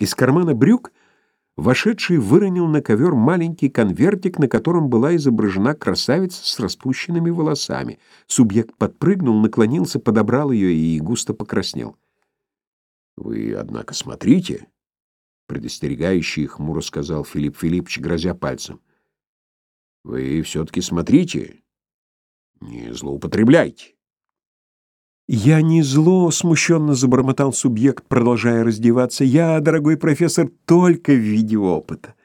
Из кармана брюк вошедший выронил на ковер маленький конвертик, на котором была изображена красавица с распущенными волосами. Субъект подпрыгнул, наклонился, подобрал ее и густо покраснел. «Вы, однако, смотрите!» — предостерегающий хмуро сказал Филипп Филиппович, грозя пальцем. «Вы все-таки смотрите, не злоупотребляйте!» «Я не зло», — смущенно забормотал субъект, продолжая раздеваться. «Я, дорогой профессор, только в виде опыта».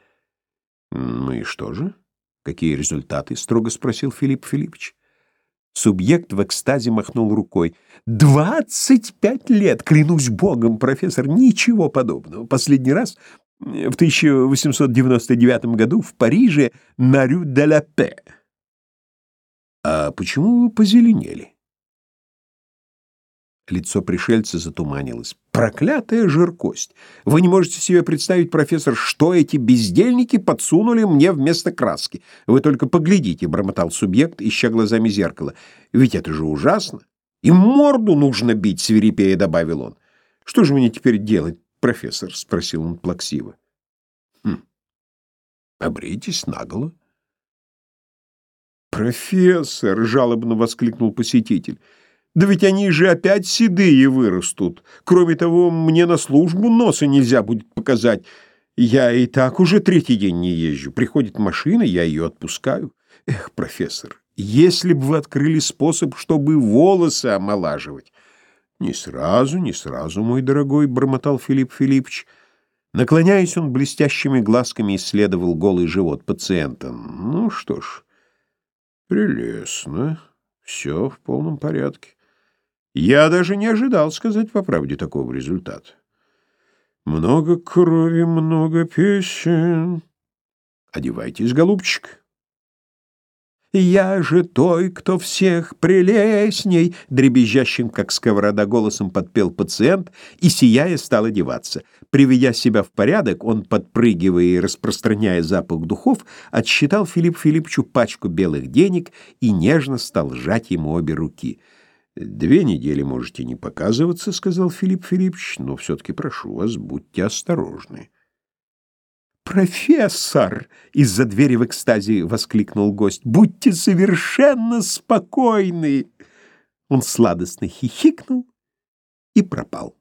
«Ну и что же? Какие результаты?» — строго спросил Филипп Филиппович. Субъект в экстазе махнул рукой. «Двадцать пять лет! Клянусь богом, профессор, ничего подобного. Последний раз в 1899 году в Париже на Рю де ла Пе». «А почему вы позеленели?» Лицо пришельца затуманилось. «Проклятая жиркость! Вы не можете себе представить, профессор, что эти бездельники подсунули мне вместо краски. Вы только поглядите», — бормотал субъект, ища глазами зеркало. «Ведь это же ужасно! И морду нужно бить», — свирепея добавил он. «Что же мне теперь делать, профессор?» — спросил он плаксиво. «Хм, обрейтесь наголо». «Профессор!» — жалобно воскликнул посетитель. Да ведь они же опять седые вырастут. Кроме того, мне на службу носа нельзя будет показать. Я и так уже третий день не езжу. Приходит машина, я ее отпускаю. Эх, профессор, если бы вы открыли способ, чтобы волосы омолаживать. Не сразу, не сразу, мой дорогой, бормотал Филипп Филиппович. Наклоняясь, он блестящими глазками исследовал голый живот пациента. Ну что ж, прелестно. Все в полном порядке. Я даже не ожидал сказать по правде такого результата. Много крови, много песен. Одевайтесь, голубчик. «Я же той, кто всех прелестней!» Дребезжащим, как сковорода, голосом подпел пациент и, сияя, стал одеваться. Приведя себя в порядок, он, подпрыгивая и распространяя запах духов, отсчитал Филипп Филипповичу пачку белых денег и нежно стал сжать ему обе руки — «Две недели можете не показываться», — сказал Филипп Филиппович, «но все-таки прошу вас, будьте осторожны». «Профессор!» — из-за двери в экстазе воскликнул гость. «Будьте совершенно спокойны!» Он сладостно хихикнул и пропал.